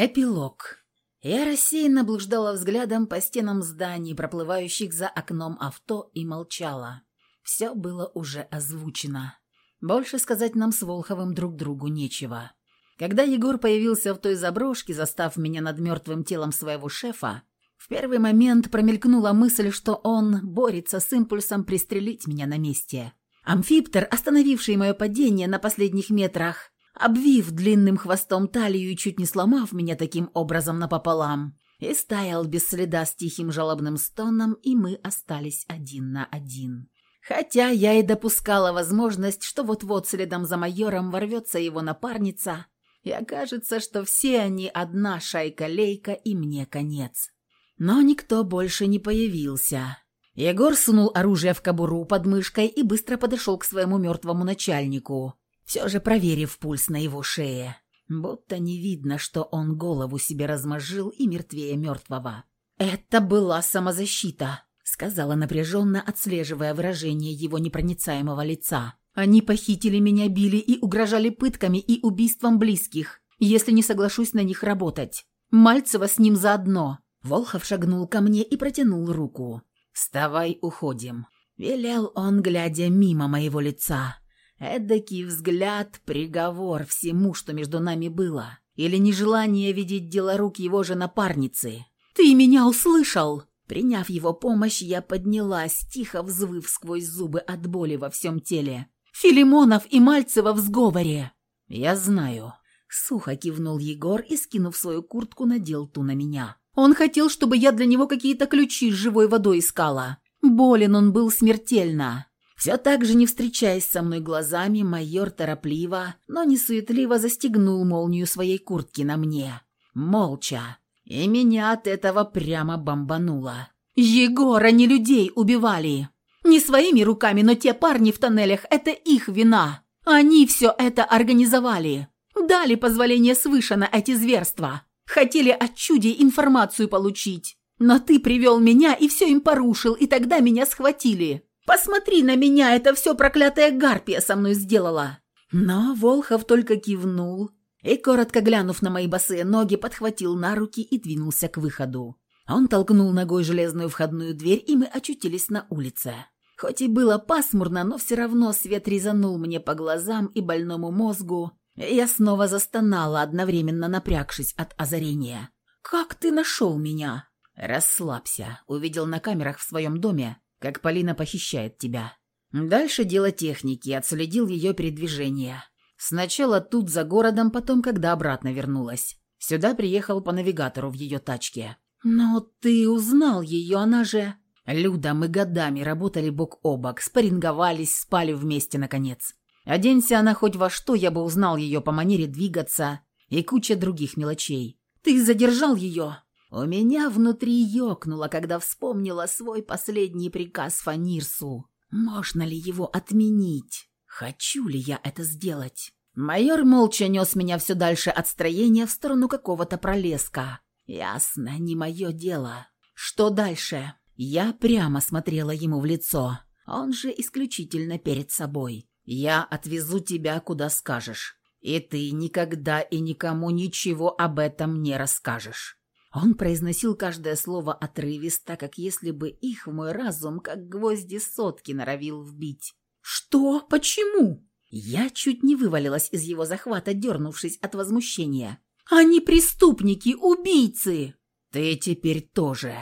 Эпилог. Я рассеянно блуждала взглядом по стенам зданий, проплывающих за окном авто, и молчала. Все было уже озвучено. Больше сказать нам с Волховым друг другу нечего. Когда Егор появился в той заброшке, застав меня над мертвым телом своего шефа, в первый момент промелькнула мысль, что он борется с импульсом пристрелить меня на месте. Амфиптер, остановивший мое падение на последних метрах, обвив длинным хвостом талию и чуть не сломав меня таким образом напополам, и стаял без следа с тихим жалобным стоном, и мы остались один на один. Хотя я и допускала возможность, что вот-вот следом за майором ворвется его напарница, и окажется, что все они одна шайка-лейка, и мне конец. Но никто больше не появился. Егор сунул оружие в кобуру под мышкой и быстро подошел к своему мертвому начальнику, все же проверив пульс на его шее. Будто не видно, что он голову себе размозжил и мертвее мертвого. «Это была самозащита», — сказала напряженно, отслеживая выражение его непроницаемого лица. «Они похитили меня, били и угрожали пытками и убийством близких, если не соглашусь на них работать. Мальцева с ним заодно». Волхов шагнул ко мне и протянул руку. «Вставай, уходим», — велел он, глядя мимо моего лица. Эдакий взгляд — приговор всему, что между нами было. Или нежелание видеть дело рук его же напарницы. «Ты меня услышал!» Приняв его помощь, я поднялась, тихо взвыв сквозь зубы от боли во всем теле. «Филимонов и Мальцева в сговоре!» «Я знаю», — сухо кивнул Егор и, скинув свою куртку, надел ту на меня. «Он хотел, чтобы я для него какие-то ключи с живой водой искала. Болен он был смертельно. Все так же, не встречаясь со мной глазами, майор торопливо, но не суетливо застегнул молнию своей куртки на мне. Молча. И меня от этого прямо бомбануло. «Егора не людей убивали! Не своими руками, но те парни в тоннелях – это их вина! Они все это организовали! Дали позволение свыше на эти зверства! Хотели от чуде информацию получить! Но ты привел меня и все им порушил, и тогда меня схватили!» Посмотри на меня, это все проклятая гарпия со мной сделала!» Но Волхов только кивнул и, коротко глянув на мои босые ноги, подхватил на руки и двинулся к выходу. Он толкнул ногой железную входную дверь, и мы очутились на улице. Хоть и было пасмурно, но все равно свет резанул мне по глазам и больному мозгу, и я снова застонала, одновременно напрягшись от озарения. «Как ты нашел меня?» «Расслабься», — увидел на камерах в своем доме, как Полина похищает тебя. Дальше дело техники, отследил ее передвижение. Сначала тут за городом, потом, когда обратно вернулась. Сюда приехал по навигатору в ее тачке. «Но ты узнал ее, она же...» «Люда, мы годами работали бок о бок, спарринговались, спали вместе, наконец. Оденься она хоть во что, я бы узнал ее по манере двигаться и куча других мелочей. Ты задержал ее?» У меня внутри ёкнуло, когда вспомнила свой последний приказ Фанирсу. Можно ли его отменить? Хочу ли я это сделать? Майор молча нес меня все дальше от строения в сторону какого-то пролеска. Ясно, не мое дело. Что дальше? Я прямо смотрела ему в лицо. Он же исключительно перед собой. Я отвезу тебя, куда скажешь. И ты никогда и никому ничего об этом не расскажешь. Он произносил каждое слово отрывисто, как если бы их в мой разум, как гвозди сотки, норовил вбить. «Что? Почему?» Я чуть не вывалилась из его захвата, дернувшись от возмущения. «Они преступники, убийцы!» «Ты теперь тоже!»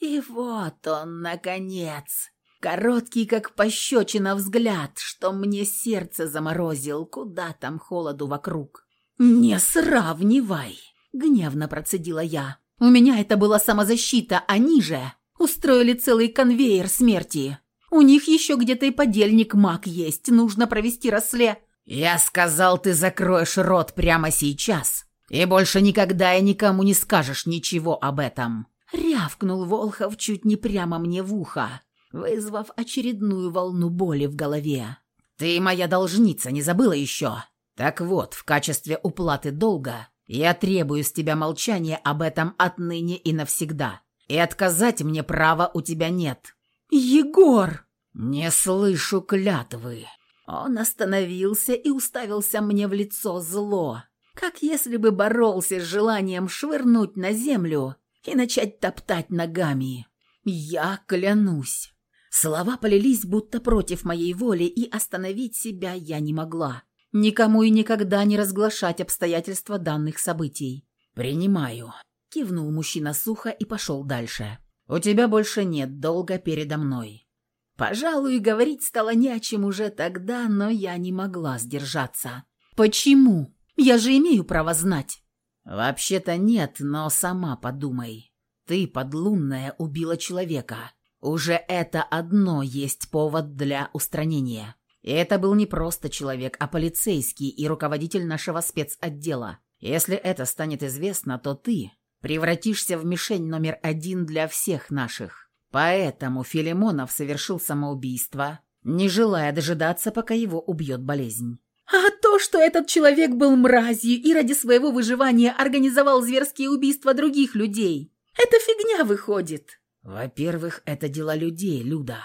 И вот он, наконец! Короткий, как пощечина, взгляд, что мне сердце заморозил, куда там холоду вокруг. «Не сравнивай!» — гневно процедила я. У меня это была самозащита, они же устроили целый конвейер смерти. У них еще где-то и подельник маг есть, нужно провести рассле...» «Я сказал, ты закроешь рот прямо сейчас, и больше никогда и никому не скажешь ничего об этом». Рявкнул Волхов чуть не прямо мне в ухо, вызвав очередную волну боли в голове. «Ты моя должница, не забыла еще? Так вот, в качестве уплаты долга я требую с тебя молчания об этом отныне и навсегда. И отказать мне права у тебя нет». «Егор!» «Не слышу клятвы». Он остановился и уставился мне в лицо зло. как если бы боролся с желанием швырнуть на землю и начать топтать ногами. Я клянусь. Слова полились будто против моей воли, и остановить себя я не могла. Никому и никогда не разглашать обстоятельства данных событий. «Принимаю», — кивнул мужчина сухо и пошел дальше. «У тебя больше нет долга передо мной». Пожалуй, говорить стало не о чем уже тогда, но я не могла сдержаться. «Почему? Я же имею право знать». «Вообще-то нет, но сама подумай. Ты, подлунная, убила человека. Уже это одно есть повод для устранения. И это был не просто человек, а полицейский и руководитель нашего спецотдела. Если это станет известно, то ты превратишься в мишень номер один для всех наших. Поэтому Филимонов совершил самоубийство, не желая дожидаться, пока его убьет болезнь. А то, что этот человек был мразью и ради своего выживания организовал зверские убийства других людей, это фигня выходит. Во-первых, это дела людей, Люда.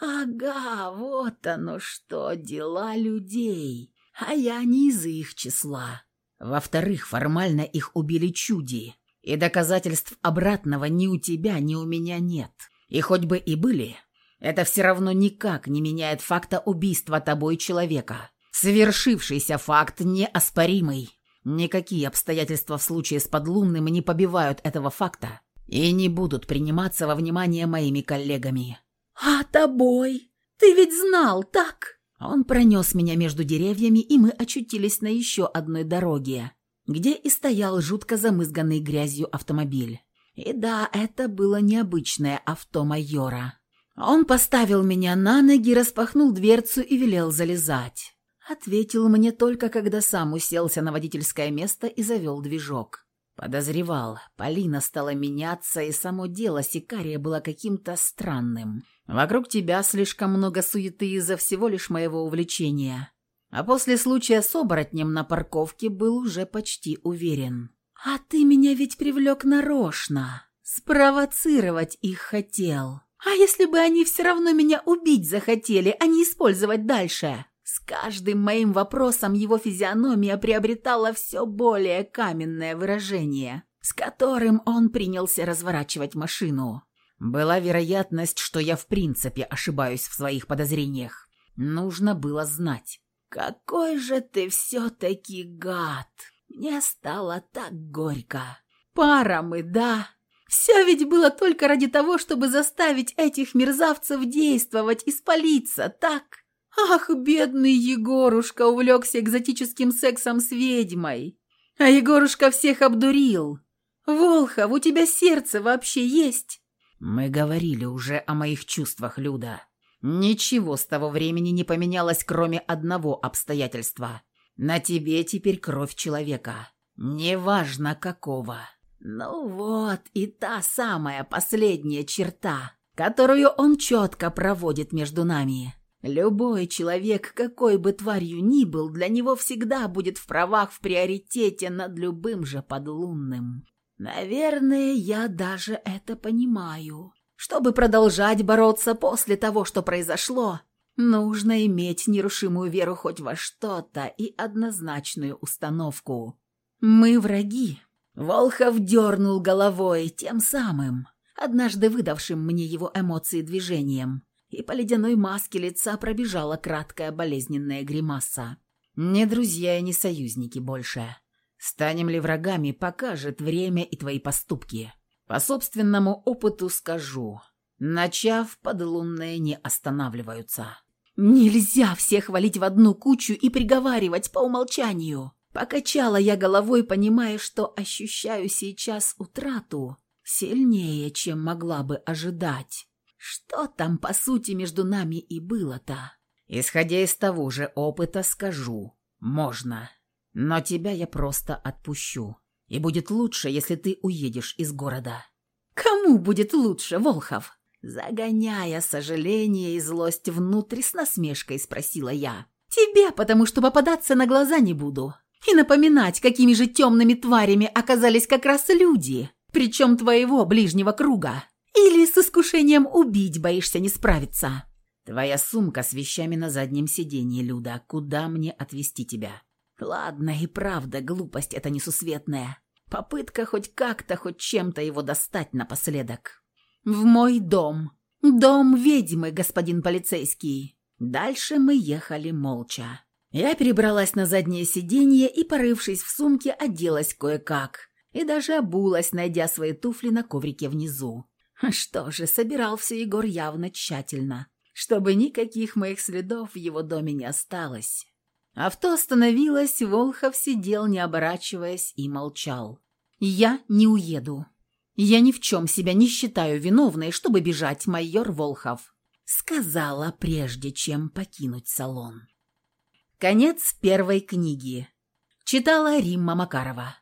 Ага, вот оно что, дела людей. А я не из их числа. Во-вторых, формально их убили чуди, и доказательств обратного ни у тебя, ни у меня нет. И хоть бы и были, это все равно никак не меняет факта убийства тобой человека. Совершившийся факт неоспоримый. Никакие обстоятельства в случае с подлунным не побивают этого факта и не будут приниматься во внимание моими коллегами. «А тобой? Ты ведь знал, так?» Он пронес меня между деревьями, и мы очутились на еще одной дороге, где и стоял жутко замызганный грязью автомобиль. И да, это было необычное авто майора. Он поставил меня на ноги, распахнул дверцу и велел залезать. Ответил мне только, когда сам уселся на водительское место и завел движок. Подозревал, Полина стала меняться, и само дело Сикария было каким-то странным. Вокруг тебя слишком много суеты из-за всего лишь моего увлечения. А после случая с оборотнем на парковке был уже почти уверен. «А ты меня ведь привлек нарочно. Спровоцировать их хотел. А если бы они все равно меня убить захотели, а не использовать дальше?» С каждым моим вопросом его физиономия приобретала все более каменное выражение, с которым он принялся разворачивать машину. Была вероятность, что я в принципе ошибаюсь в своих подозрениях. Нужно было знать. «Какой же ты все-таки гад!» Мне стало так горько. Пара мы, да. Все ведь было только ради того, чтобы заставить этих мерзавцев действовать и спалиться, так? Ах, бедный Егорушка увлекся экзотическим сексом с ведьмой. А Егорушка всех обдурил. Волхов, у тебя сердце вообще есть? Мы говорили уже о моих чувствах, Люда. Ничего с того времени не поменялось, кроме одного обстоятельства. На тебе теперь кровь человека. Неважно какого. Ну вот и та самая последняя черта, которую он четко проводит между нами. Любой человек, какой бы тварью ни был, для него всегда будет в правах в приоритете над любым же подлунным. Наверное, я даже это понимаю. Чтобы продолжать бороться после того, что произошло, нужно иметь нерушимую веру хоть во что-то и однозначную установку. Мы враги. Волхов дернул головой тем самым, однажды выдавшим мне его эмоции движением и по ледяной маске лица пробежала краткая болезненная гримаса. «Не друзья и не союзники больше. Станем ли врагами, покажет время и твои поступки. По собственному опыту скажу, начав, подлунные не останавливаются». «Нельзя всех валить в одну кучу и приговаривать по умолчанию!» Покачала я головой, понимая, что ощущаю сейчас утрату сильнее, чем могла бы ожидать. Что там, по сути, между нами и было-то? Исходя из того же опыта, скажу. Можно. Но тебя я просто отпущу. И будет лучше, если ты уедешь из города. Кому будет лучше, Волхов? Загоняя сожаление и злость внутрь, с насмешкой спросила я. Тебе, потому что попадаться на глаза не буду. И напоминать, какими же темными тварями оказались как раз люди, причем твоего ближнего круга. Или с искушением убить боишься не справиться? Твоя сумка с вещами на заднем сиденье, Люда. Куда мне отвезти тебя? Ладно, и правда, глупость это несусветная. Попытка хоть как-то, хоть чем-то его достать напоследок. В мой дом. Дом ведьмы, господин полицейский. Дальше мы ехали молча. Я перебралась на заднее сиденье и, порывшись в сумке, оделась кое-как. И даже обулась, найдя свои туфли на коврике внизу. Что же, собирал все Егор явно тщательно, чтобы никаких моих следов в его доме не осталось. Авто остановилось, Волхов сидел, не оборачиваясь, и молчал. «Я не уеду. Я ни в чем себя не считаю виновной, чтобы бежать, майор Волхов», сказала, прежде чем покинуть салон. Конец первой книги. Читала Римма Макарова.